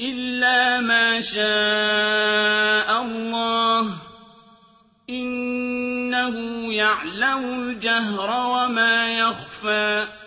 إِلَّا مَا شَاءَ اللَّهُ ۚ إِنَّهُ يَعْلَمُ الْجَهْرَ وَمَا يَخْفَىٰ